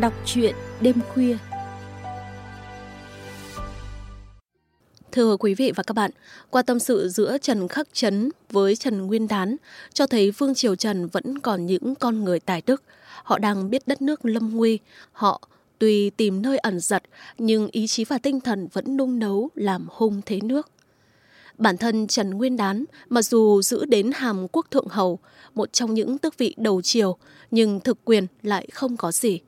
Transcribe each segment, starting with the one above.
Đọc truyện đêm khuya Thưa quý vị và các bạn, qua tâm sự giữa Trần Khắc Trấn với Trần Nguyên Đán cho thấy Vương Triều Trần vẫn còn những con người tài đức. Họ đang biết đất nước lâm nguy, họ tuy tìm nơi ẩn giật nhưng ý chí và tinh thần vẫn nung nấu làm hung thế nước. Bản thân Trần Nguyên Đán, mặc dù giữ đến hàm quốc thượng hầu, một trong những tước vị đầu triều, nhưng thực quyền lại không có gì.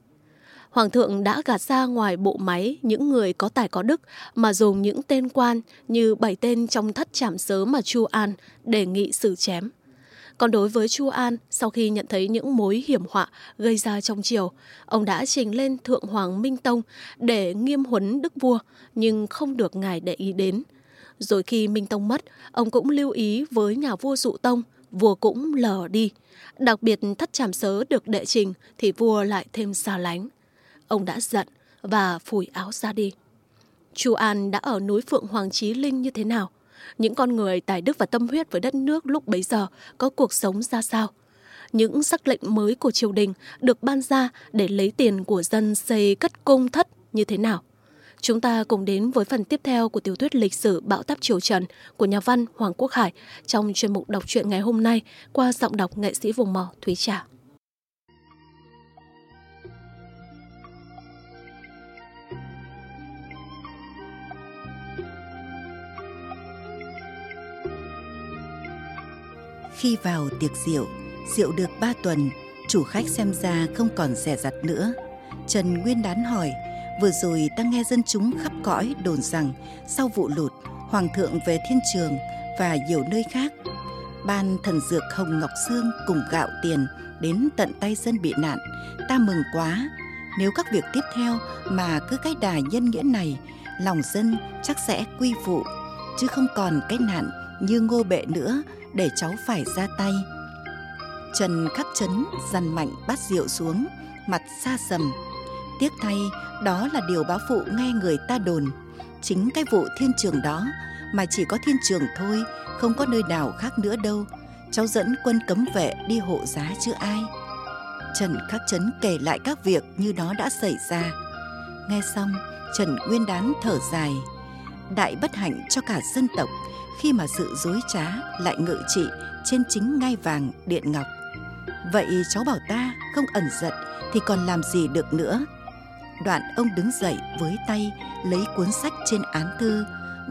Hoàng thượng đã gạt ra ngoài bộ máy những người có tài có đức mà dùng những tên quan như bảy tên trong thất trảm sớ mà Chu An đề nghị xử chém. Còn đối với Chu An, sau khi nhận thấy những mối hiểm họa gây ra trong triều, ông đã trình lên Thượng Hoàng Minh Tông để nghiêm huấn đức vua, nhưng không được ngài để ý đến. Rồi khi Minh Tông mất, ông cũng lưu ý với nhà vua Dụ Tông, vua cũng lờ đi. Đặc biệt thất trảm sớ được đệ trình thì vua lại thêm xa lánh. Ông đã giận và phủi áo ra đi. Chu An đã ở núi Phượng Hoàng Chí Linh như thế nào? Những con người tài đức và tâm huyết với đất nước lúc bấy giờ có cuộc sống ra sao? Những sắc lệnh mới của triều đình được ban ra để lấy tiền của dân xây cất cung thất như thế nào? Chúng ta cùng đến với phần tiếp theo của tiểu thuyết lịch sử Bão táp Triều Trần của nhà văn Hoàng Quốc Hải trong chuyên mục đọc truyện ngày hôm nay qua giọng đọc nghệ sĩ vùng mò Thúy Trà. Khi vào tiệc rượu, rượu được ba tuần, chủ khách xem ra không còn rẻ rặt nữa. Trần Nguyên Đán hỏi, vừa rồi ta nghe dân chúng khắp cõi đồn rằng sau vụ lụt, Hoàng thượng về thiên trường và nhiều nơi khác. Ban thần dược Hồng Ngọc Sương cùng gạo tiền đến tận tay dân bị nạn. Ta mừng quá, nếu các việc tiếp theo mà cứ cái đà nhân nghĩa này, lòng dân chắc sẽ quy phụ, chứ không còn cái nạn như ngô bệ nữa để cháu phải ra tay. Trần khắc chấn dằn mạnh bát rượu xuống, mặt xa sầm. Tiếc thay, đó là điều báo phụ nghe người ta đồn. Chính cái vụ thiên trường đó mà chỉ có thiên trường thôi, không có nơi nào khác nữa đâu. Cháu dẫn quân cấm vệ đi hộ giá chứ ai. Trần Khắc Chấn kể lại các việc như nó đã xảy ra. Nghe xong, Trần Nguyên Đán thở dài. Đại bất hạnh cho cả dân tộc khi mà sự dối trá lại ngự trị trên chính ngai vàng điện ngọc. Vậy cháu bảo ta không ẩn giận thì còn làm gì được nữa. Đoạn ông đứng dậy với tay lấy cuốn sách trên án thư,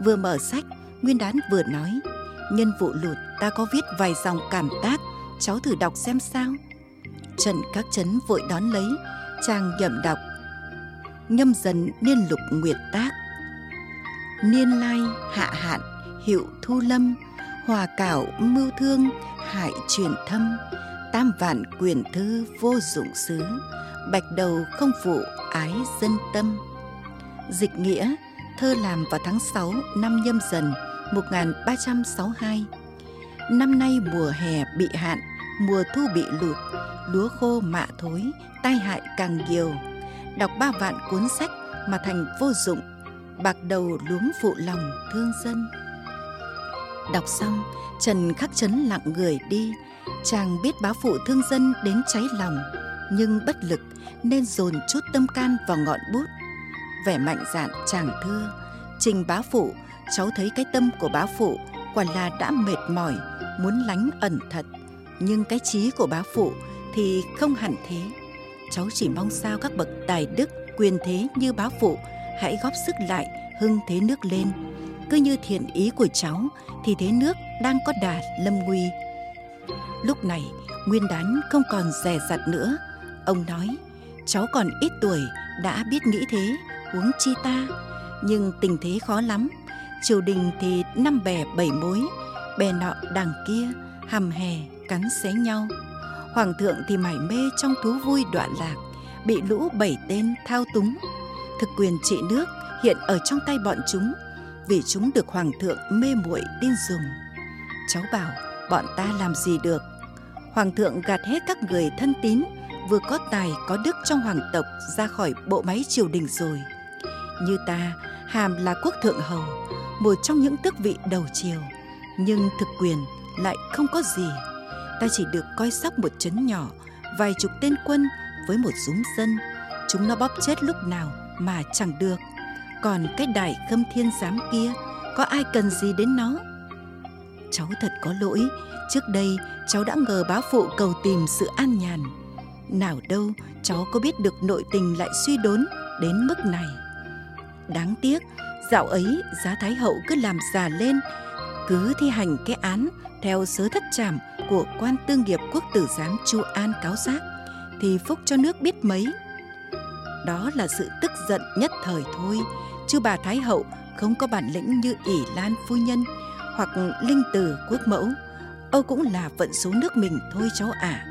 vừa mở sách, Nguyên Đán vừa nói, nhân vụ lụt ta có viết vài dòng cảm tác, cháu thử đọc xem sao. Trần Các Chấn vội đón lấy, chàng nhậm đọc. Nhâm dần niên lục nguyệt tác, niên lai hạ hạn hiệu thu lâm, hòa cảo mưu thương hại truyền thâm, tam vạn quyền thư vô dụng xứ, bạch đầu không phụ ái dân tâm. Dịch nghĩa, thơ làm vào tháng 6 năm nhâm dần 1362 năm nay mùa hè bị hạn, mùa thu bị lụt, lúa khô mạ thối, tai hại càng nhiều. Đọc ba vạn cuốn sách mà thành vô dụng, bạc đầu luống phụ lòng thương dân. Đọc xong, Trần Khắc Chấn lặng người đi. Chàng biết bá phụ thương dân đến cháy lòng, nhưng bất lực nên dồn chút tâm can vào ngọn bút. Vẻ mạnh dạn chàng thưa, trình bá phụ, cháu thấy cái tâm của bá phụ quả là đã mệt mỏi, muốn lánh ẩn thật. Nhưng cái trí của bá phụ thì không hẳn thế. Cháu chỉ mong sao các bậc tài đức, quyền thế như bá phụ hãy góp sức lại hưng thế nước lên cứ như thiện ý của cháu thì thế nước đang có đà lâm nguy. Lúc này, Nguyên Đán không còn rẻ rặt nữa. Ông nói, cháu còn ít tuổi đã biết nghĩ thế, huống chi ta. Nhưng tình thế khó lắm. Triều đình thì năm bè bảy mối, bè nọ đằng kia, hầm hè, cắn xé nhau. Hoàng thượng thì mải mê trong thú vui đoạn lạc, bị lũ bảy tên thao túng. Thực quyền trị nước hiện ở trong tay bọn chúng vì chúng được hoàng thượng mê muội tin dùng. Cháu bảo bọn ta làm gì được. Hoàng thượng gạt hết các người thân tín vừa có tài có đức trong hoàng tộc ra khỏi bộ máy triều đình rồi. Như ta, hàm là quốc thượng hầu, một trong những tước vị đầu triều, nhưng thực quyền lại không có gì. Ta chỉ được coi sóc một trấn nhỏ, vài chục tên quân với một dúng dân, chúng nó bóp chết lúc nào mà chẳng được. Còn cái đại khâm thiên giám kia, có ai cần gì đến nó? Cháu thật có lỗi, trước đây cháu đã ngờ bá phụ cầu tìm sự an nhàn. Nào đâu cháu có biết được nội tình lại suy đốn đến mức này. Đáng tiếc, dạo ấy giá Thái Hậu cứ làm già lên, cứ thi hành cái án theo sớ thất trảm của quan tương nghiệp quốc tử giám Chu An cáo giác thì phúc cho nước biết mấy. Đó là sự tức giận nhất thời thôi, chứ bà Thái Hậu không có bản lĩnh như ỷ Lan phu nhân hoặc linh tử quốc mẫu. Âu cũng là vận số nước mình thôi cháu ạ. À.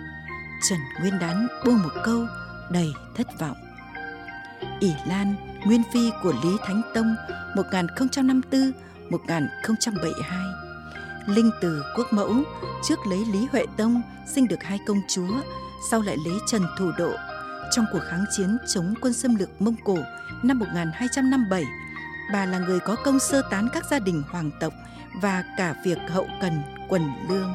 Trần Nguyên Đán buông một câu đầy thất vọng. ỷ Lan, nguyên phi của Lý Thánh Tông 1054-1072 Linh từ quốc mẫu trước lấy Lý Huệ Tông sinh được hai công chúa, sau lại lấy Trần Thủ Độ. Trong cuộc kháng chiến chống quân xâm lược Mông Cổ năm 1257, bà là người có công sơ tán các gia đình hoàng tộc và cả việc hậu cần quần lương.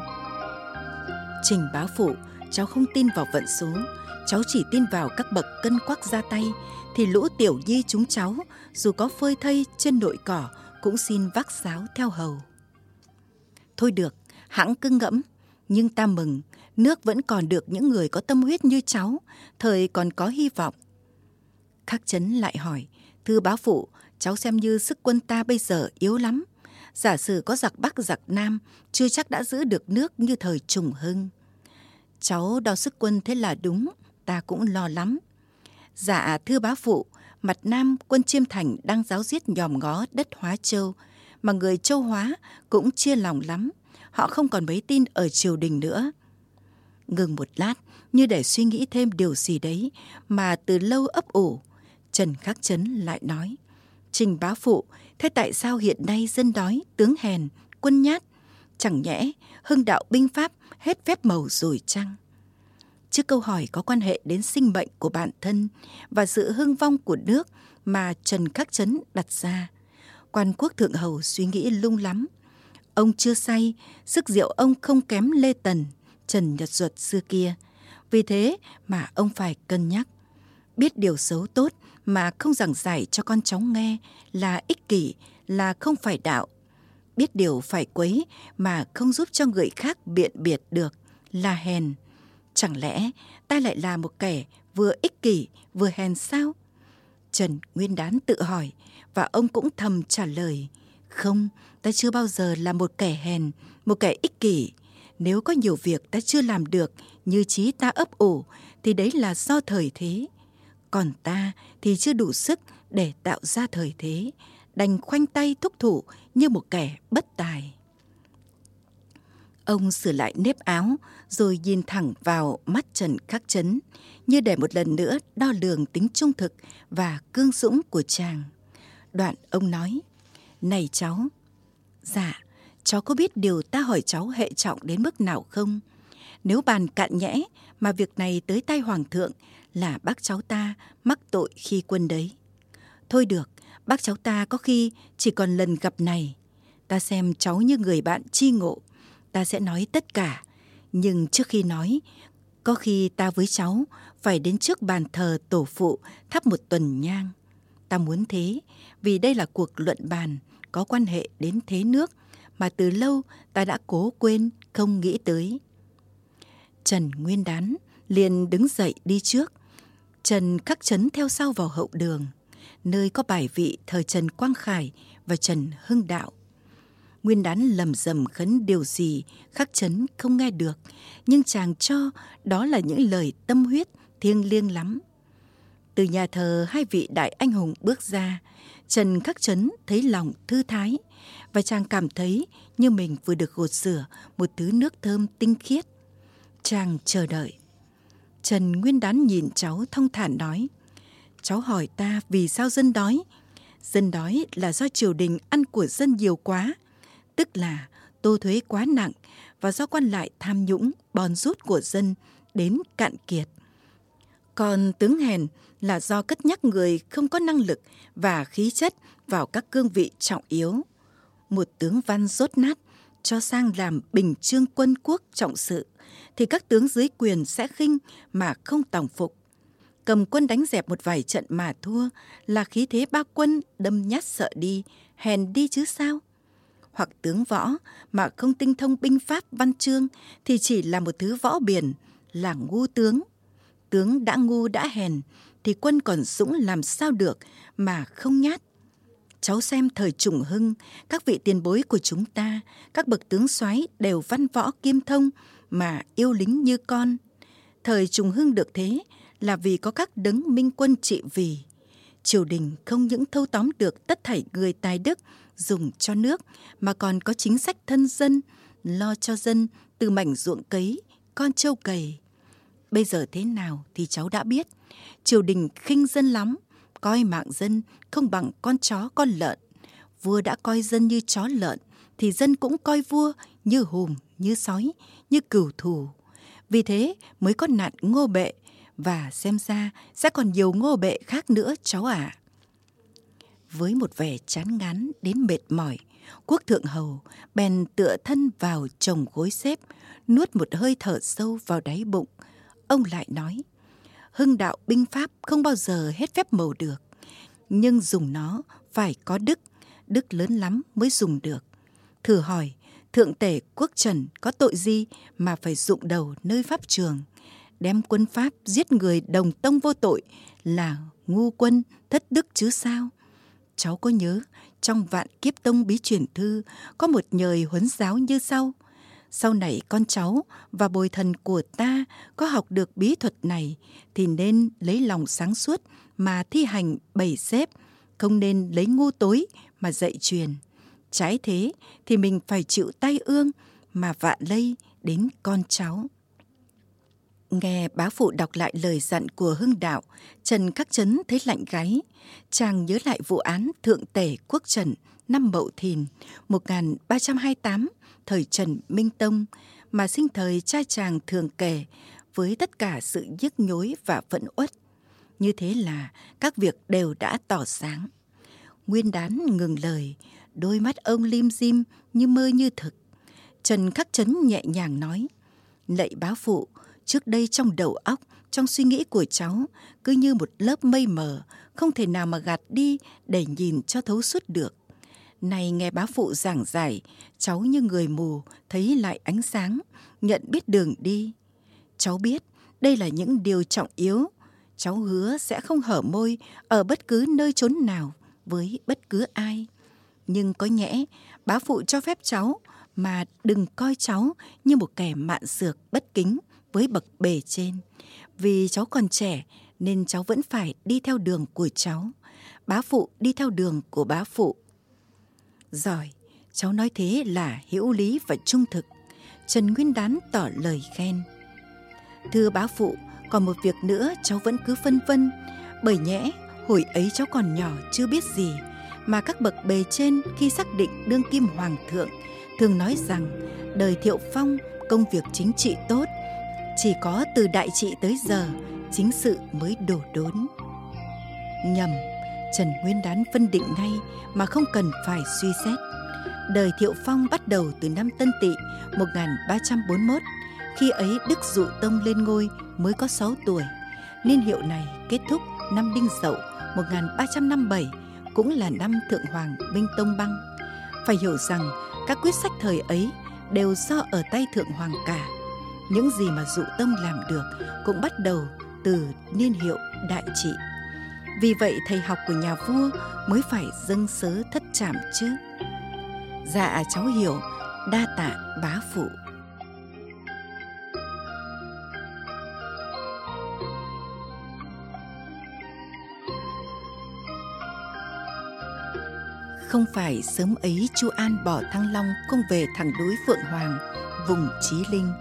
Trình báo phụ, cháu không tin vào vận số, cháu chỉ tin vào các bậc cân quắc ra tay, thì lũ tiểu nhi chúng cháu, dù có phơi thây trên nội cỏ, cũng xin vác sáo theo hầu. Thôi được, hãng cứ ngẫm, nhưng ta mừng, nước vẫn còn được những người có tâm huyết như cháu, thời còn có hy vọng. Khắc chấn lại hỏi, thưa bá phụ, cháu xem như sức quân ta bây giờ yếu lắm. Giả sử có giặc Bắc giặc Nam, chưa chắc đã giữ được nước như thời trùng hưng. Cháu đo sức quân thế là đúng, ta cũng lo lắm. Dạ thưa bá phụ, mặt Nam quân Chiêm Thành đang giáo giết nhòm ngó đất Hóa Châu, mà người châu Hóa cũng chia lòng lắm. Họ không còn mấy tin ở triều đình nữa. Ngừng một lát, như để suy nghĩ thêm điều gì đấy mà từ lâu ấp ủ. Trần Khắc Chấn lại nói, Trình bá phụ, thế tại sao hiện nay dân đói, tướng hèn, quân nhát? Chẳng nhẽ hưng đạo binh pháp hết phép màu rồi chăng? Trước câu hỏi có quan hệ đến sinh mệnh của bản thân và sự hưng vong của nước mà Trần Khắc Chấn đặt ra, quan quốc thượng hầu suy nghĩ lung lắm. Ông chưa say, sức rượu ông không kém Lê Tần, Trần Nhật Duật xưa kia. Vì thế mà ông phải cân nhắc. Biết điều xấu tốt mà không giảng giải cho con cháu nghe là ích kỷ, là không phải đạo. Biết điều phải quấy mà không giúp cho người khác biện biệt được là hèn. Chẳng lẽ ta lại là một kẻ vừa ích kỷ vừa hèn sao? Trần Nguyên Đán tự hỏi và ông cũng thầm trả lời không ta chưa bao giờ là một kẻ hèn một kẻ ích kỷ nếu có nhiều việc ta chưa làm được như trí ta ấp ủ thì đấy là do thời thế còn ta thì chưa đủ sức để tạo ra thời thế đành khoanh tay thúc thủ như một kẻ bất tài ông sửa lại nếp áo rồi nhìn thẳng vào mắt trần khắc chấn như để một lần nữa đo lường tính trung thực và cương dũng của chàng Đoạn ông nói, Này cháu, dạ, cháu có biết điều ta hỏi cháu hệ trọng đến mức nào không? Nếu bàn cạn nhẽ mà việc này tới tay hoàng thượng là bác cháu ta mắc tội khi quân đấy. Thôi được, bác cháu ta có khi chỉ còn lần gặp này. Ta xem cháu như người bạn chi ngộ, ta sẽ nói tất cả. Nhưng trước khi nói, có khi ta với cháu phải đến trước bàn thờ tổ phụ thắp một tuần nhang. Ta muốn thế vì đây là cuộc luận bàn có quan hệ đến thế nước mà từ lâu ta đã cố quên không nghĩ tới. Trần Nguyên Đán liền đứng dậy đi trước. Trần khắc chấn theo sau vào hậu đường, nơi có bài vị thời Trần Quang Khải và Trần Hưng Đạo. Nguyên Đán lầm rầm khấn điều gì khắc chấn không nghe được, nhưng chàng cho đó là những lời tâm huyết thiêng liêng lắm. Từ nhà thờ hai vị đại anh hùng bước ra, Trần Khắc Trấn thấy lòng thư thái và chàng cảm thấy như mình vừa được gột rửa một thứ nước thơm tinh khiết. Chàng chờ đợi. Trần Nguyên Đán nhìn cháu thông thản nói, cháu hỏi ta vì sao dân đói? Dân đói là do triều đình ăn của dân nhiều quá, tức là tô thuế quá nặng và do quan lại tham nhũng bòn rút của dân đến cạn kiệt. Còn tướng hèn là do cất nhắc người không có năng lực và khí chất vào các cương vị trọng yếu. Một tướng văn rốt nát cho sang làm bình trương quân quốc trọng sự thì các tướng dưới quyền sẽ khinh mà không tòng phục. cầm quân đánh dẹp một vài trận mà thua là khí thế ba quân đâm nhát sợ đi, hèn đi chứ sao? Hoặc tướng võ mà không tinh thông binh pháp văn chương thì chỉ là một thứ võ biển, là ngu tướng. Tướng đã ngu đã hèn thì quân còn dũng làm sao được mà không nhát. Cháu xem thời trùng hưng, các vị tiền bối của chúng ta, các bậc tướng soái đều văn võ kiêm thông mà yêu lính như con. Thời trùng hưng được thế là vì có các đấng minh quân trị vì. Triều đình không những thâu tóm được tất thảy người tài đức dùng cho nước mà còn có chính sách thân dân, lo cho dân từ mảnh ruộng cấy, con trâu cày. Bây giờ thế nào thì cháu đã biết. Triều đình khinh dân lắm, coi mạng dân không bằng con chó con lợn. Vua đã coi dân như chó lợn, thì dân cũng coi vua như hùm, như sói, như cửu thù. Vì thế mới có nạn ngô bệ, và xem ra sẽ còn nhiều ngô bệ khác nữa cháu ạ. À. Với một vẻ chán ngán đến mệt mỏi, quốc thượng hầu bèn tựa thân vào chồng gối xếp, nuốt một hơi thở sâu vào đáy bụng. Ông lại nói, hưng đạo binh pháp không bao giờ hết phép màu được, nhưng dùng nó phải có đức, đức lớn lắm mới dùng được. Thử hỏi, thượng tể quốc trần có tội gì mà phải dụng đầu nơi pháp trường? đem quân Pháp giết người đồng tông vô tội là ngu quân thất đức chứ sao? Cháu có nhớ trong vạn kiếp tông bí truyền thư có một nhời huấn giáo như sau. Sau này con cháu và bồi thần của ta có học được bí thuật này thì nên lấy lòng sáng suốt mà thi hành bày xếp, không nên lấy ngu tối mà dạy truyền. Trái thế thì mình phải chịu tay ương mà vạ lây đến con cháu. Nghe bá phụ đọc lại lời dặn của hưng đạo, Trần Khắc Chấn thấy lạnh gáy. Chàng nhớ lại vụ án Thượng Tể Quốc Trần năm Mậu Thìn 1328, thời Trần Minh Tông, mà sinh thời cha chàng thường kể với tất cả sự nhức nhối và phẫn uất. Như thế là các việc đều đã tỏ sáng. Nguyên đán ngừng lời, đôi mắt ông lim dim như mơ như thực. Trần Khắc Chấn nhẹ nhàng nói, lạy bá phụ, Trước đây trong đầu óc, trong suy nghĩ của cháu, cứ như một lớp mây mờ, không thể nào mà gạt đi để nhìn cho thấu suốt được. Này nghe bá phụ giảng giải, cháu như người mù, thấy lại ánh sáng, nhận biết đường đi. Cháu biết đây là những điều trọng yếu. Cháu hứa sẽ không hở môi ở bất cứ nơi chốn nào với bất cứ ai. Nhưng có nhẽ, bá phụ cho phép cháu mà đừng coi cháu như một kẻ mạn dược bất kính với bậc bề trên. Vì cháu còn trẻ nên cháu vẫn phải đi theo đường của cháu. Bá phụ đi theo đường của bá phụ. Giỏi, cháu nói thế là hữu lý và trung thực. Trần Nguyên Đán tỏ lời khen. Thưa bá phụ, còn một việc nữa cháu vẫn cứ phân vân. Bởi nhẽ, hồi ấy cháu còn nhỏ chưa biết gì. Mà các bậc bề trên khi xác định đương kim hoàng thượng thường nói rằng, đời thiệu phong, công việc chính trị tốt, chỉ có từ đại trị tới giờ, chính sự mới đổ đốn. Nhầm, trần nguyên đán phân định ngay mà không cần phải suy xét. Đời thiệu phong bắt đầu từ năm tân tỵ 1341 khi ấy đức dụ tông lên ngôi mới có 6 tuổi. Niên hiệu này kết thúc năm đinh dậu 1357 cũng là năm thượng hoàng minh tông băng. Phải hiểu rằng, các quyết sách thời ấy đều do ở tay thượng hoàng cả. Những gì mà dụ tông làm được cũng bắt đầu từ niên hiệu đại trị. Vì vậy, thầy học của nhà vua mới phải dâng sớ thất trảm chứ. Dạ cháu hiểu, đa tạ bá phụ. Không phải sớm ấy chu an bỏ thăng long không về thẳng núi phượng hoàng vùng trí linh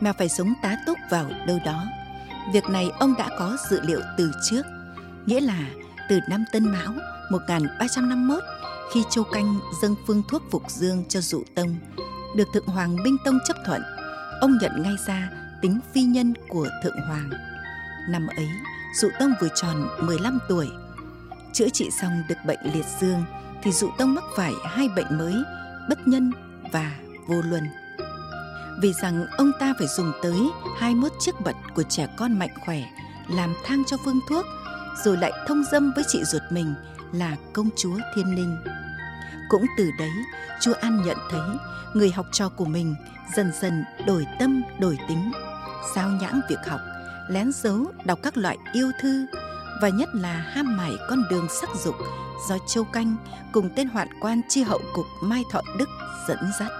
mà phải sống tá túc vào đâu đó. Việc này ông đã có dự liệu từ trước, nghĩa là từ năm Tân Mão 1351 khi Châu Canh dâng phương thuốc phục dương cho dụ tông, được Thượng Hoàng Minh Tông chấp thuận, ông nhận ngay ra tính phi nhân của Thượng Hoàng. Năm ấy, dụ tông vừa tròn 15 tuổi. Chữa trị xong được bệnh liệt dương thì dụ tông mắc phải hai bệnh mới, bất nhân và vô luân vì rằng ông ta phải dùng tới 21 chiếc bật của trẻ con mạnh khỏe làm thang cho phương thuốc, rồi lại thông dâm với chị ruột mình là công chúa Thiên Ninh. Cũng từ đấy, chúa An nhận thấy người học trò của mình dần dần đổi tâm, đổi tính, sao nhãng việc học, lén giấu đọc các loại yêu thư và nhất là ham mải con đường sắc dục do Châu Canh cùng tên hoạn quan chi hậu cục Mai Thọ Đức dẫn dắt.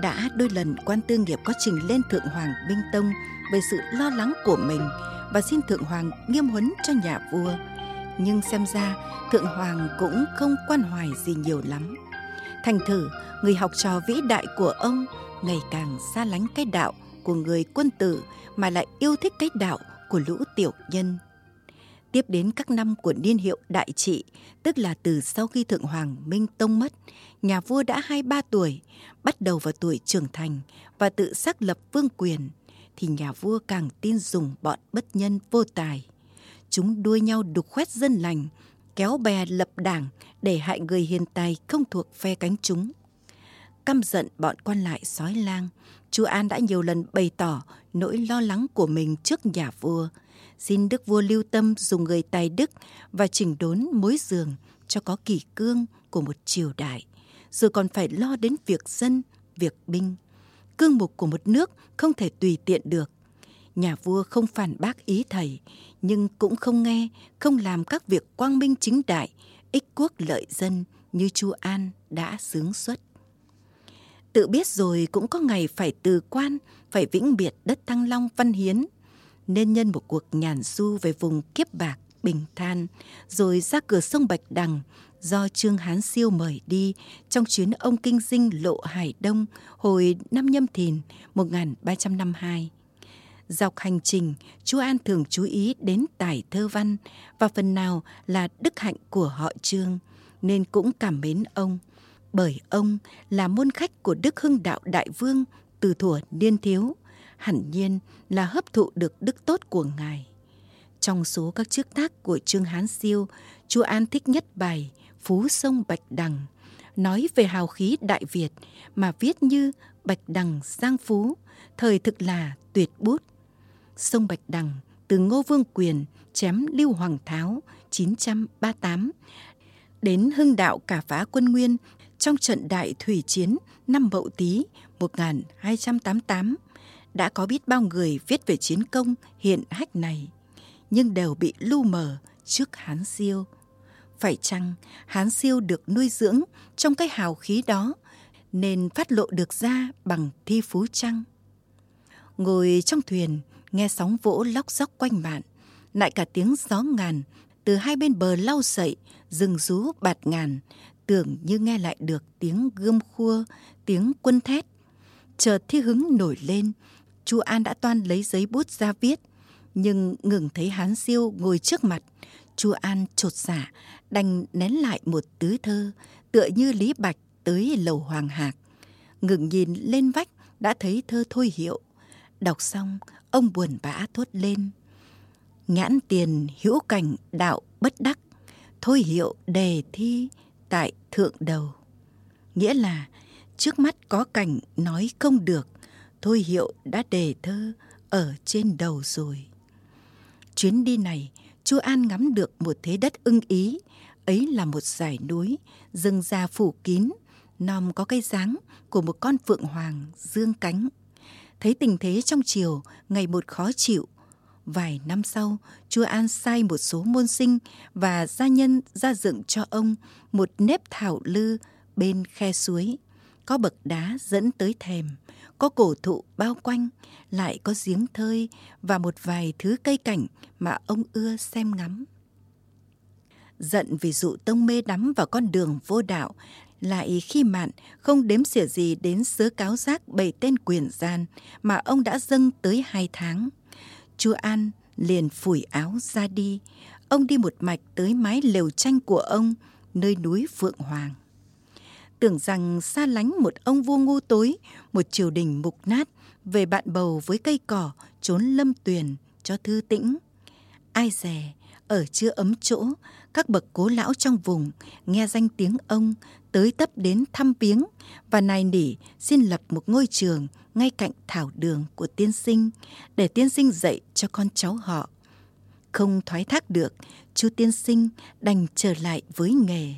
Đã đôi lần quan tư nghiệp có trình lên Thượng Hoàng Binh Tông về sự lo lắng của mình và xin Thượng Hoàng nghiêm huấn cho nhà vua. Nhưng xem ra Thượng Hoàng cũng không quan hoài gì nhiều lắm. Thành thử, người học trò vĩ đại của ông ngày càng xa lánh cái đạo của người quân tử mà lại yêu thích cái đạo của lũ tiểu nhân. Tiếp đến các năm của niên hiệu đại trị, tức là từ sau khi Thượng Hoàng Minh Tông mất, nhà vua đã hai ba tuổi, bắt đầu vào tuổi trưởng thành và tự xác lập vương quyền, thì nhà vua càng tin dùng bọn bất nhân vô tài. Chúng đua nhau đục khoét dân lành, kéo bè lập đảng để hại người hiền tài không thuộc phe cánh chúng. Căm giận bọn quan lại sói lang, Chu An đã nhiều lần bày tỏ nỗi lo lắng của mình trước nhà vua. Xin đức vua lưu tâm dùng người tài đức và chỉnh đốn mối giường cho có kỷ cương của một triều đại, rồi còn phải lo đến việc dân, việc binh. Cương mục của một nước không thể tùy tiện được. Nhà vua không phản bác ý thầy, nhưng cũng không nghe, không làm các việc quang minh chính đại, ích quốc lợi dân như Chu An đã sướng xuất. Tự biết rồi cũng có ngày phải từ quan, phải vĩnh biệt đất Thăng Long Văn Hiến, nên nhân một cuộc nhàn du về vùng kiếp bạc, bình than, rồi ra cửa sông Bạch Đằng, do Trương Hán Siêu mời đi trong chuyến ông kinh dinh lộ Hải Đông hồi năm nhâm thìn 1352. Dọc hành trình, chú An thường chú ý đến tài thơ văn và phần nào là đức hạnh của họ Trương, nên cũng cảm mến ông. Bởi ông là môn khách của Đức Hưng Đạo Đại Vương từ thuở niên thiếu, hẳn nhiên là hấp thụ được đức tốt của Ngài. Trong số các chức tác của Trương Hán Siêu, chúa An thích nhất bài Phú Sông Bạch Đằng, nói về hào khí Đại Việt mà viết như Bạch Đằng Giang Phú, thời thực là tuyệt bút. Sông Bạch Đằng từ Ngô Vương Quyền chém Lưu Hoàng Tháo 938 đến hưng đạo cả phá quân Nguyên trong trận đại thủy chiến năm Mậu Tý 1288 đã có biết bao người viết về chiến công hiện hách này, nhưng đều bị lu mờ trước Hán Siêu. Phải chăng Hán Siêu được nuôi dưỡng trong cái hào khí đó nên phát lộ được ra bằng thi phú trăng? Ngồi trong thuyền, nghe sóng vỗ lóc dóc quanh bạn, lại cả tiếng gió ngàn từ hai bên bờ lau sậy, rừng rú bạt ngàn, tưởng như nghe lại được tiếng gươm khua, tiếng quân thét. Chợt thi hứng nổi lên, chu An đã toan lấy giấy bút ra viết, nhưng ngừng thấy Hán Siêu ngồi trước mặt, chu An trột giả dạ, đành nén lại một tứ thơ, tựa như Lý Bạch tới lầu Hoàng Hạc. Ngừng nhìn lên vách đã thấy thơ thôi hiệu. Đọc xong, ông buồn bã thốt lên. Nhãn tiền hữu cảnh đạo bất đắc, thôi hiệu đề thi tại thượng đầu. Nghĩa là trước mắt có cảnh nói không được, thôi hiệu đã đề thơ ở trên đầu rồi. Chuyến đi này, chú An ngắm được một thế đất ưng ý, ấy là một dải núi, rừng già phủ kín, nòm có cây dáng của một con phượng hoàng dương cánh. Thấy tình thế trong chiều ngày một khó chịu, Vài năm sau, chúa An sai một số môn sinh và gia nhân ra dựng cho ông một nếp thảo lư bên khe suối. Có bậc đá dẫn tới thềm, có cổ thụ bao quanh, lại có giếng thơi và một vài thứ cây cảnh mà ông ưa xem ngắm. Giận vì dụ tông mê đắm vào con đường vô đạo, lại khi mạn không đếm xỉa gì đến sớ cáo giác bày tên quyền gian mà ông đã dâng tới hai tháng. Chúa An liền phủi áo ra đi. Ông đi một mạch tới mái lều tranh của ông, nơi núi Phượng Hoàng. Tưởng rằng xa lánh một ông vua ngu tối, một triều đình mục nát, về bạn bầu với cây cỏ, trốn lâm tuyền cho thư tĩnh. Ai dè, ở chưa ấm chỗ, các bậc cố lão trong vùng nghe danh tiếng ông tới tấp đến thăm viếng và nài nỉ xin lập một ngôi trường ngay cạnh thảo đường của tiên sinh để tiên sinh dạy cho con cháu họ Không thoái thác được, chú tiên sinh đành trở lại với nghề.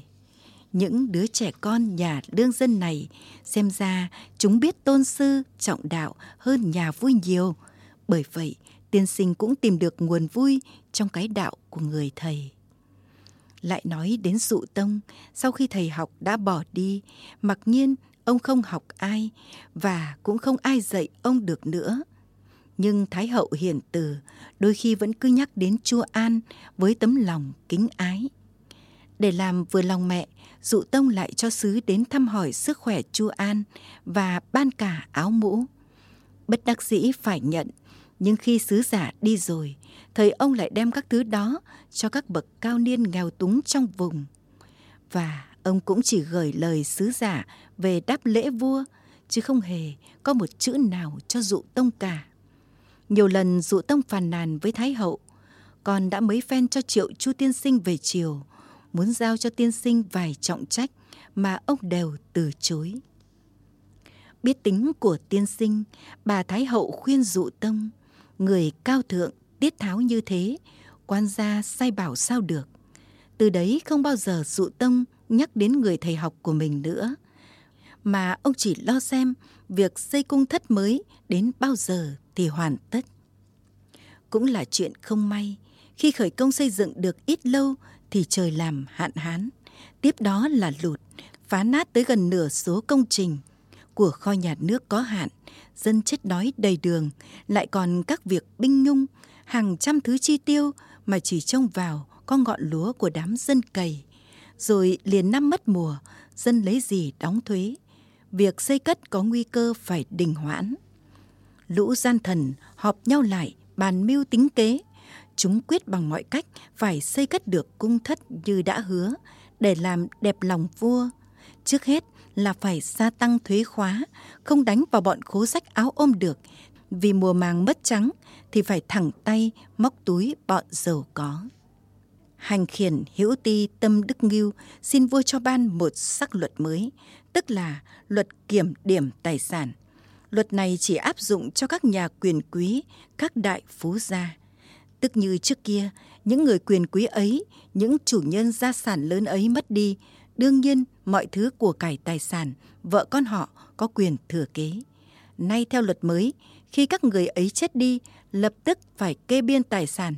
Những đứa trẻ con nhà lương dân này xem ra chúng biết tôn sư trọng đạo hơn nhà vui nhiều. Bởi vậy, tiên sinh cũng tìm được nguồn vui trong cái đạo của người thầy. Lại nói đến dụ tông, sau khi thầy học đã bỏ đi, mặc nhiên ông không học ai và cũng không ai dạy ông được nữa. Nhưng Thái hậu hiền từ đôi khi vẫn cứ nhắc đến Chua An với tấm lòng kính ái. Để làm vừa lòng mẹ, dụ tông lại cho sứ đến thăm hỏi sức khỏe Chu An và ban cả áo mũ. Bất đắc dĩ phải nhận, nhưng khi sứ giả đi rồi, thầy ông lại đem các thứ đó cho các bậc cao niên nghèo túng trong vùng. Và ông cũng chỉ gửi lời sứ giả về đáp lễ vua, chứ không hề có một chữ nào cho dụ tông cả. Nhiều lần dụ tông phàn nàn với Thái hậu, còn đã mấy phen cho triệu chu tiên sinh về triều muốn giao cho tiên sinh vài trọng trách mà ông đều từ chối. Biết tính của tiên sinh, bà Thái hậu khuyên dụ tông, người cao thượng, tiết tháo như thế, quan gia sai bảo sao được. Từ đấy không bao giờ dụ tông nhắc đến người thầy học của mình nữa, mà ông chỉ lo xem việc xây cung thất mới đến bao giờ thì hoàn tất. Cũng là chuyện không may, khi khởi công xây dựng được ít lâu thì trời làm hạn hán. Tiếp đó là lụt, phá nát tới gần nửa số công trình. Của kho nhà nước có hạn, dân chết đói đầy đường, lại còn các việc binh nhung, hàng trăm thứ chi tiêu mà chỉ trông vào có ngọn lúa của đám dân cày. Rồi liền năm mất mùa, dân lấy gì đóng thuế. Việc xây cất có nguy cơ phải đình hoãn. Lũ gian thần họp nhau lại bàn mưu tính kế, chúng quyết bằng mọi cách phải xây cất được cung thất như đã hứa để làm đẹp lòng vua. Trước hết là phải gia tăng thuế khóa, không đánh vào bọn khố sách áo ôm được, vì mùa màng mất trắng thì phải thẳng tay móc túi bọn giàu có. Hành khiển hữu ti tâm đức nghiêu xin vua cho ban một sắc luật mới, tức là luật kiểm điểm tài sản. Luật này chỉ áp dụng cho các nhà quyền quý, các đại phú gia Tức như trước kia, những người quyền quý ấy, những chủ nhân gia sản lớn ấy mất đi, đương nhiên mọi thứ của cải tài sản, vợ con họ có quyền thừa kế. Nay theo luật mới, khi các người ấy chết đi, lập tức phải kê biên tài sản,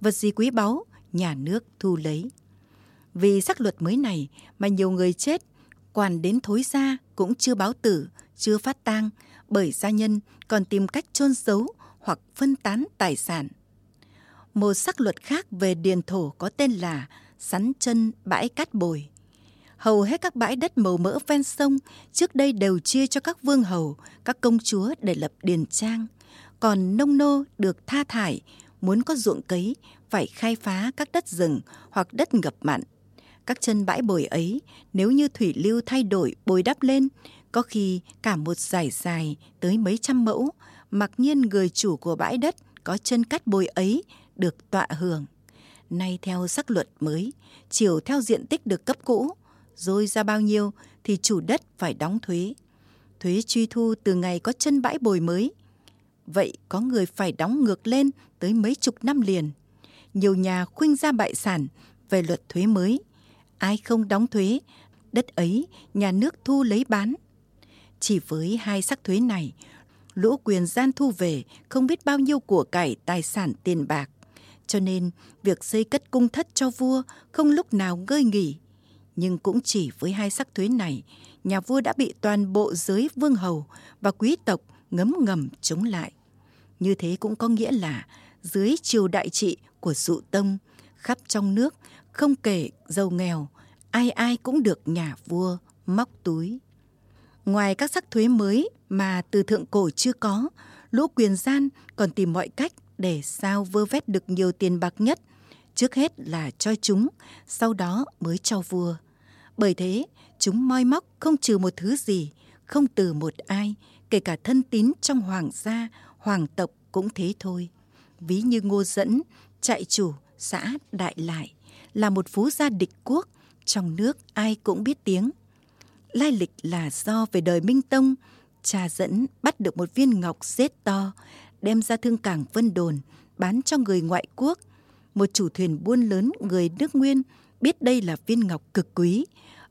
vật gì quý báu, nhà nước thu lấy. Vì sắc luật mới này mà nhiều người chết, quản đến thối ra cũng chưa báo tử, chưa phát tang, bởi gia nhân còn tìm cách chôn giấu hoặc phân tán tài sản một sắc luật khác về điền thổ có tên là sắn chân bãi cát bồi. Hầu hết các bãi đất màu mỡ ven sông trước đây đều chia cho các vương hầu, các công chúa để lập điền trang. Còn nông nô được tha thải, muốn có ruộng cấy phải khai phá các đất rừng hoặc đất ngập mặn. Các chân bãi bồi ấy nếu như thủy lưu thay đổi bồi đắp lên, có khi cả một dải dài tới mấy trăm mẫu, mặc nhiên người chủ của bãi đất có chân cắt bồi ấy được tọa hưởng. Nay theo sắc luật mới, chiều theo diện tích được cấp cũ, rồi ra bao nhiêu thì chủ đất phải đóng thuế. Thuế truy thu từ ngày có chân bãi bồi mới. Vậy có người phải đóng ngược lên tới mấy chục năm liền. Nhiều nhà khuynh ra bại sản về luật thuế mới. Ai không đóng thuế, đất ấy nhà nước thu lấy bán. Chỉ với hai sắc thuế này, lũ quyền gian thu về không biết bao nhiêu của cải tài sản tiền bạc. Cho nên, việc xây cất cung thất cho vua không lúc nào ngơi nghỉ. Nhưng cũng chỉ với hai sắc thuế này, nhà vua đã bị toàn bộ giới vương hầu và quý tộc ngấm ngầm chống lại. Như thế cũng có nghĩa là dưới triều đại trị của dụ tông, khắp trong nước, không kể giàu nghèo, ai ai cũng được nhà vua móc túi. Ngoài các sắc thuế mới mà từ thượng cổ chưa có, lũ quyền gian còn tìm mọi cách để sao vơ vét được nhiều tiền bạc nhất. Trước hết là cho chúng, sau đó mới cho vua. Bởi thế, chúng moi móc không trừ một thứ gì, không từ một ai, kể cả thân tín trong hoàng gia, hoàng tộc cũng thế thôi. Ví như Ngô Dẫn, trại chủ xã Đại Lại, là một phú gia địch quốc, trong nước ai cũng biết tiếng. Lai lịch là do về đời Minh Tông, cha dẫn bắt được một viên ngọc xếp to, đem ra thương cảng Vân Đồn bán cho người ngoại quốc. một chủ thuyền buôn lớn người nước Nguyên biết đây là viên ngọc cực quý.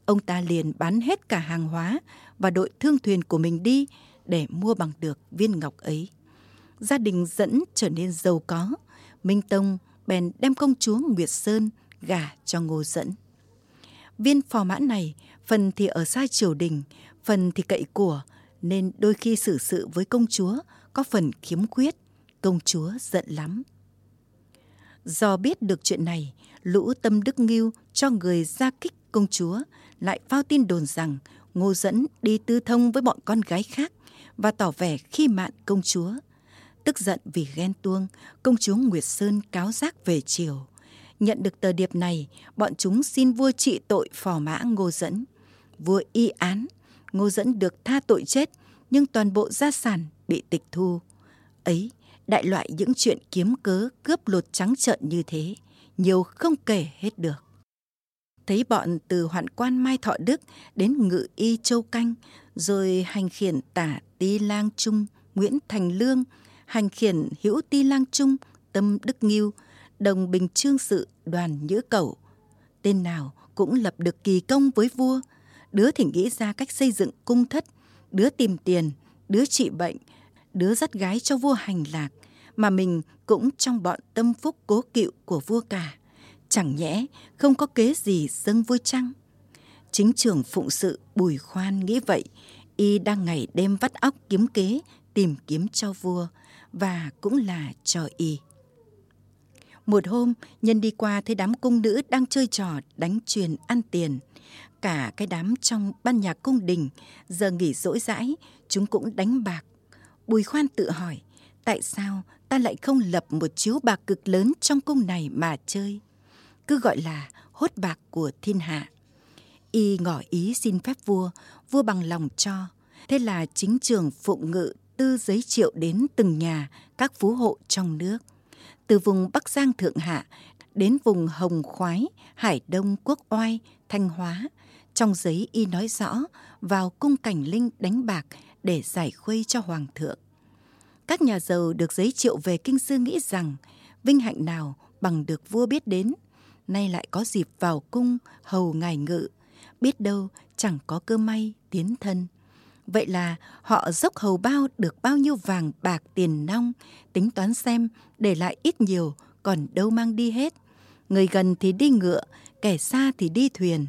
Ông ta liền bán hết cả hàng hóa và đội thương thuyền của mình đi để mua bằng được viên ngọc ấy. Gia đình dẫn trở nên giàu có. Minh Tông bèn đem công chúa Nguyệt Sơn gả cho Ngô Dẫn. Viên phò mã này phần thì ở sai triều đình, phần thì cậy của, nên đôi khi xử sự với công chúa có phần khiếm khuyết, công chúa giận lắm. Do biết được chuyện này, lũ tâm đức nghiêu cho người ra kích công chúa, lại phao tin đồn rằng Ngô Dẫn đi tư thông với bọn con gái khác và tỏ vẻ khi mạn công chúa. Tức giận vì ghen tuông, công chúa Nguyệt Sơn cáo giác về triều. Nhận được tờ điệp này, bọn chúng xin vua trị tội phò mã Ngô Dẫn. Vua y án, Ngô Dẫn được tha tội chết, nhưng toàn bộ gia sản bị tịch thu. Ấy, đại loại những chuyện kiếm cớ cướp lột trắng trợn như thế, nhiều không kể hết được. Thấy bọn từ hoạn quan Mai Thọ Đức đến ngự y Châu Canh, rồi hành khiển tả Ti Lang Trung, Nguyễn Thành Lương, hành khiển hữu Ti Lang Trung, Tâm Đức Nghiêu, đồng bình trương sự đoàn nhữ cẩu. Tên nào cũng lập được kỳ công với vua, đứa thì nghĩ ra cách xây dựng cung thất, đứa tìm tiền, đứa trị bệnh, đứa dắt gái cho vua hành lạc, mà mình cũng trong bọn tâm phúc cố cựu của vua cả. Chẳng nhẽ không có kế gì dâng vua chăng? Chính trưởng phụng sự Bùi Khoan nghĩ vậy, y đang ngày đêm vắt óc kiếm kế tìm kiếm cho vua và cũng là cho y. Một hôm, nhân đi qua thấy đám cung nữ đang chơi trò đánh truyền ăn tiền. Cả cái đám trong ban nhạc cung đình, giờ nghỉ rỗi rãi, chúng cũng đánh bạc. Bùi khoan tự hỏi, tại sao ta lại không lập một chiếu bạc cực lớn trong cung này mà chơi? Cứ gọi là hốt bạc của thiên hạ. Y ngỏ ý xin phép vua, vua bằng lòng cho. Thế là chính trường phụng ngự tư giấy triệu đến từng nhà các phú hộ trong nước từ vùng Bắc Giang Thượng Hạ đến vùng Hồng Khoái, Hải Đông, Quốc Oai, Thanh Hóa. Trong giấy y nói rõ vào cung cảnh linh đánh bạc để giải khuây cho Hoàng thượng. Các nhà giàu được giấy triệu về kinh sư nghĩ rằng vinh hạnh nào bằng được vua biết đến, nay lại có dịp vào cung hầu ngài ngự, biết đâu chẳng có cơ may tiến thân. Vậy là họ dốc hầu bao được bao nhiêu vàng bạc tiền nong, tính toán xem để lại ít nhiều, còn đâu mang đi hết. Người gần thì đi ngựa, kẻ xa thì đi thuyền.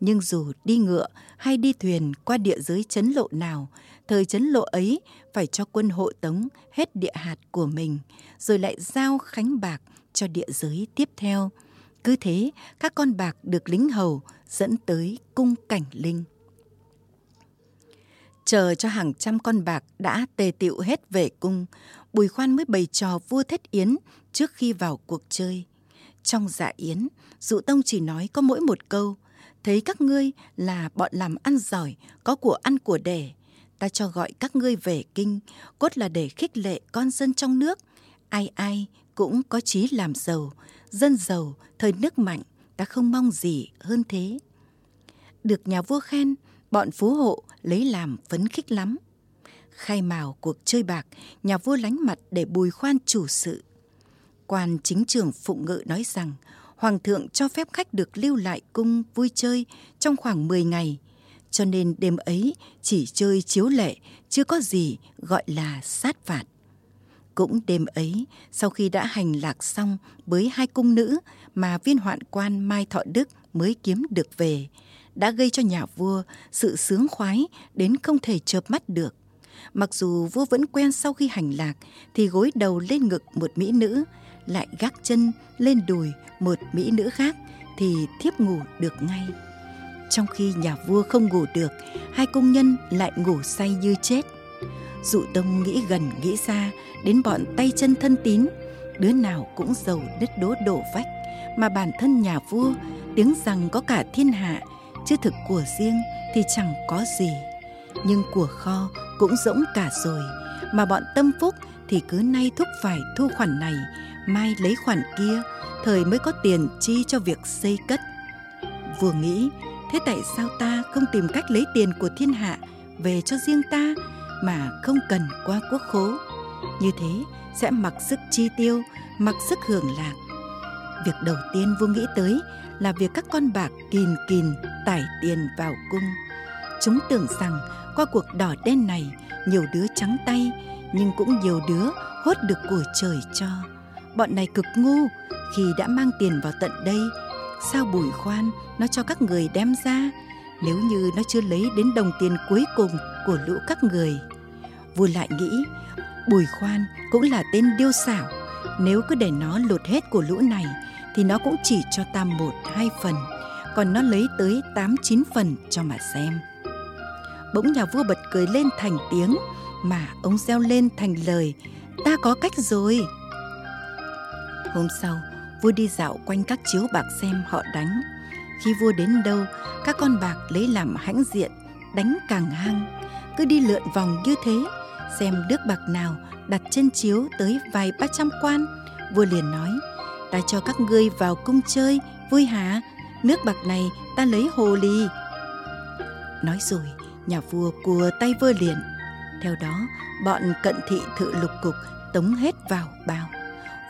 Nhưng dù đi ngựa hay đi thuyền qua địa giới chấn lộ nào, thời chấn lộ ấy phải cho quân hộ tống hết địa hạt của mình, rồi lại giao khánh bạc cho địa giới tiếp theo. Cứ thế, các con bạc được lính hầu dẫn tới cung cảnh linh chờ cho hàng trăm con bạc đã tề tiệu hết về cung, Bùi Khoan mới bày trò vua thất yến trước khi vào cuộc chơi. Trong dạ yến, dụ tông chỉ nói có mỗi một câu, thấy các ngươi là bọn làm ăn giỏi, có của ăn của để Ta cho gọi các ngươi về kinh, cốt là để khích lệ con dân trong nước. Ai ai cũng có chí làm giàu, dân giàu, thời nước mạnh, ta không mong gì hơn thế. Được nhà vua khen, bọn phú hộ lấy làm phấn khích lắm. Khai mào cuộc chơi bạc, nhà vua lánh mặt để bùi khoan chủ sự. Quan chính trưởng Phụng Ngự nói rằng, Hoàng thượng cho phép khách được lưu lại cung vui chơi trong khoảng 10 ngày, cho nên đêm ấy chỉ chơi chiếu lệ, chưa có gì gọi là sát phạt. Cũng đêm ấy, sau khi đã hành lạc xong với hai cung nữ mà viên hoạn quan Mai Thọ Đức mới kiếm được về, đã gây cho nhà vua sự sướng khoái đến không thể chợp mắt được. Mặc dù vua vẫn quen sau khi hành lạc thì gối đầu lên ngực một mỹ nữ, lại gác chân lên đùi một mỹ nữ khác thì thiếp ngủ được ngay. Trong khi nhà vua không ngủ được, hai công nhân lại ngủ say như chết. Dụ tông nghĩ gần nghĩ xa đến bọn tay chân thân tín, đứa nào cũng giàu đứt đố đổ vách, mà bản thân nhà vua tiếng rằng có cả thiên hạ chứ thực của riêng thì chẳng có gì nhưng của kho cũng rỗng cả rồi mà bọn tâm phúc thì cứ nay thúc phải thu khoản này mai lấy khoản kia, thời mới có tiền chi cho việc xây cất vừa nghĩ, thế tại sao ta không tìm cách lấy tiền của thiên hạ về cho riêng ta mà không cần qua quốc khố như thế sẽ mặc sức chi tiêu, mặc sức hưởng lạc Việc đầu tiên vua nghĩ tới là việc các con bạc kìn kìn tải tiền vào cung. Chúng tưởng rằng qua cuộc đỏ đen này, nhiều đứa trắng tay, nhưng cũng nhiều đứa hốt được của trời cho. Bọn này cực ngu, khi đã mang tiền vào tận đây. Sao bùi khoan nó cho các người đem ra, nếu như nó chưa lấy đến đồng tiền cuối cùng của lũ các người. Vua lại nghĩ, bùi khoan cũng là tên điêu xảo. Nếu cứ để nó lột hết của lũ này thì nó cũng chỉ cho ta một, hai phần, còn nó lấy tới tám, chín phần cho mà xem bỗng nhà vua bật cười lên thành tiếng, mà ông reo lên thành lời, ta có cách rồi hôm sau, vua đi dạo quanh các chiếu bạc xem họ đánh. Khi vua đến đâu, các con bạc lấy làm hãnh diện, đánh càng hăng cứ đi lượn vòng như thế, xem nước bạc nào đặt trên chiếu tới vài ba trăm quan, vua liền nói, ta cho các ngươi vào cung chơi, vui hả? Nước bạc này ta lấy hồ ly nói rồi, nhà vua cùa tay vơ liền. Theo đó, bọn cận thị thự lục cục tống hết vào bao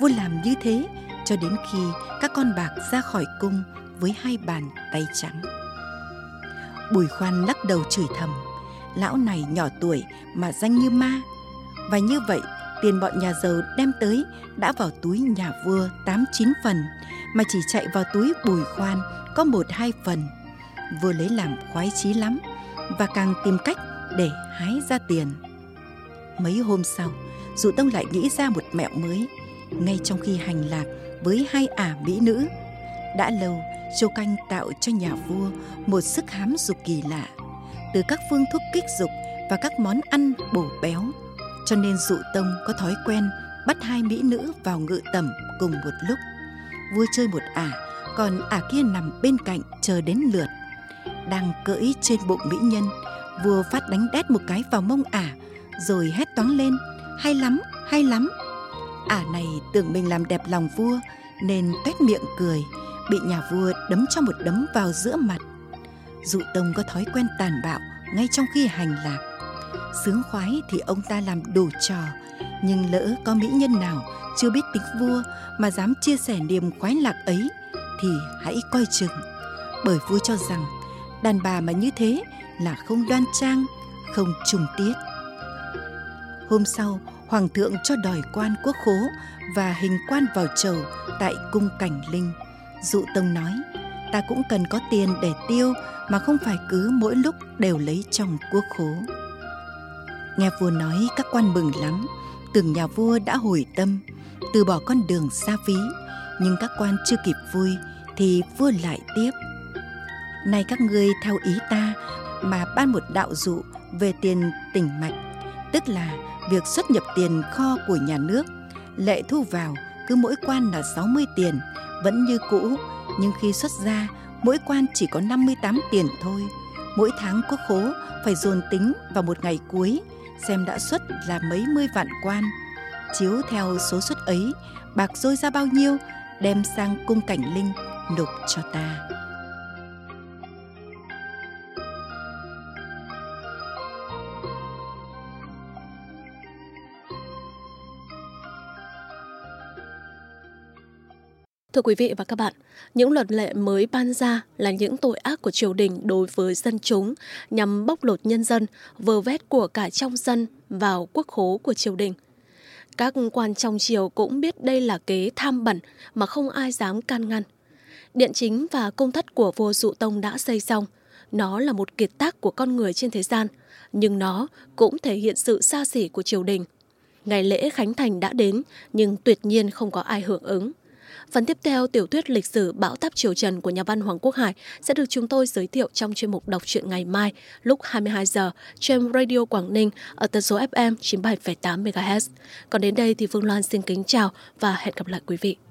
vua làm như thế, cho đến khi các con bạc ra khỏi cung với hai bàn tay trắng. Bùi khoan lắc đầu chửi thầm, lão này nhỏ tuổi mà danh như ma. Và như vậy, tiền bọn nhà giàu đem tới đã vào túi nhà vua tám chín phần, mà chỉ chạy vào túi bùi khoan có một hai phần. Vua lấy làm khoái chí lắm và càng tìm cách để hái ra tiền. Mấy hôm sau, dụ tông lại nghĩ ra một mẹo mới ngay trong khi hành lạc với hai ả mỹ nữ. Đã lâu, châu canh tạo cho nhà vua một sức hám dục kỳ lạ, từ các phương thuốc kích dục và các món ăn bổ béo. Cho nên dụ tông có thói quen bắt hai mỹ nữ vào ngự tẩm cùng một lúc. Vua chơi một ả, còn ả kia nằm bên cạnh chờ đến lượt. Đang cưỡi trên bụng mỹ nhân, vua phát đánh đét một cái vào mông ả, rồi hét toáng lên, hay lắm hay lắm! Ả này tưởng mình làm đẹp lòng vua, nên tuét miệng cười, bị nhà vua đấm cho một đấm vào giữa mặt. Dụ tông có thói quen tàn bạo ngay trong khi hành lạc. Sướng khoái thì ông ta làm đủ trò, nhưng lỡ có mỹ nhân nào chưa biết tính vua mà dám chia sẻ niềm khoái lạc ấy, thì hãy coi chừng. Bởi vua cho rằng, đàn bà mà như thế là không đoan trang, không trùng tiết. Hôm sau hoàng thượng cho đòi quan quốc khố và hình quan vào chầu tại cung cảnh linh. Dụ tông nói, ta cũng cần có tiền để tiêu mà không phải cứ mỗi lúc đều lấy trong quốc khố. Nghe vua nói, các quan mừng lắm. Tưởng nhà vua đã hồi tâm, từ bỏ con đường xa phí nhưng các quan chưa kịp vui thì vua lại tiếp. Này các ngươi theo ý ta mà ban một đạo dụ về tiền tỉnh mạch tức là việc xuất nhập tiền kho của nhà nước, lệ thu vào cứ mỗi quan là 60 tiền, vẫn như cũ. Nhưng khi xuất ra, mỗi quan chỉ có 58 tiền thôi. Mỗi tháng quốc khố, phải dồn tính vào một ngày cuối, xem đã xuất là mấy mươi vạn quan. Chiếu theo số xuất ấy, bạc dôi ra bao nhiêu, đem sang cung cảnh linh nộp cho ta. Thưa quý vị và các bạn, những luật lệ mới ban ra là những tội ác của triều đình đối với dân chúng nhằm bóc lột nhân dân, vơ vét của cả trong dân vào quốc khố của triều đình. Các quan trong triều cũng biết đây là kế tham bẩn mà không ai dám can ngăn. Điện chính và công thất của vua Dụ Tông đã xây xong. Nó là một kiệt tác của con người trên thế gian, nhưng nó cũng thể hiện sự xa xỉ của triều đình. Ngày lễ Khánh Thành đã đến, nhưng tuyệt nhiên không có ai hưởng ứng. Phần tiếp theo tiểu thuyết lịch sử Bão táp Triều Trần của nhà văn Hoàng Quốc Hải sẽ được chúng tôi giới thiệu trong chuyên mục đọc truyện ngày mai lúc 22 giờ trên Radio Quảng Ninh ở tần số FM 97,8 MHz. Còn đến đây thì Phương Loan xin kính chào và hẹn gặp lại quý vị.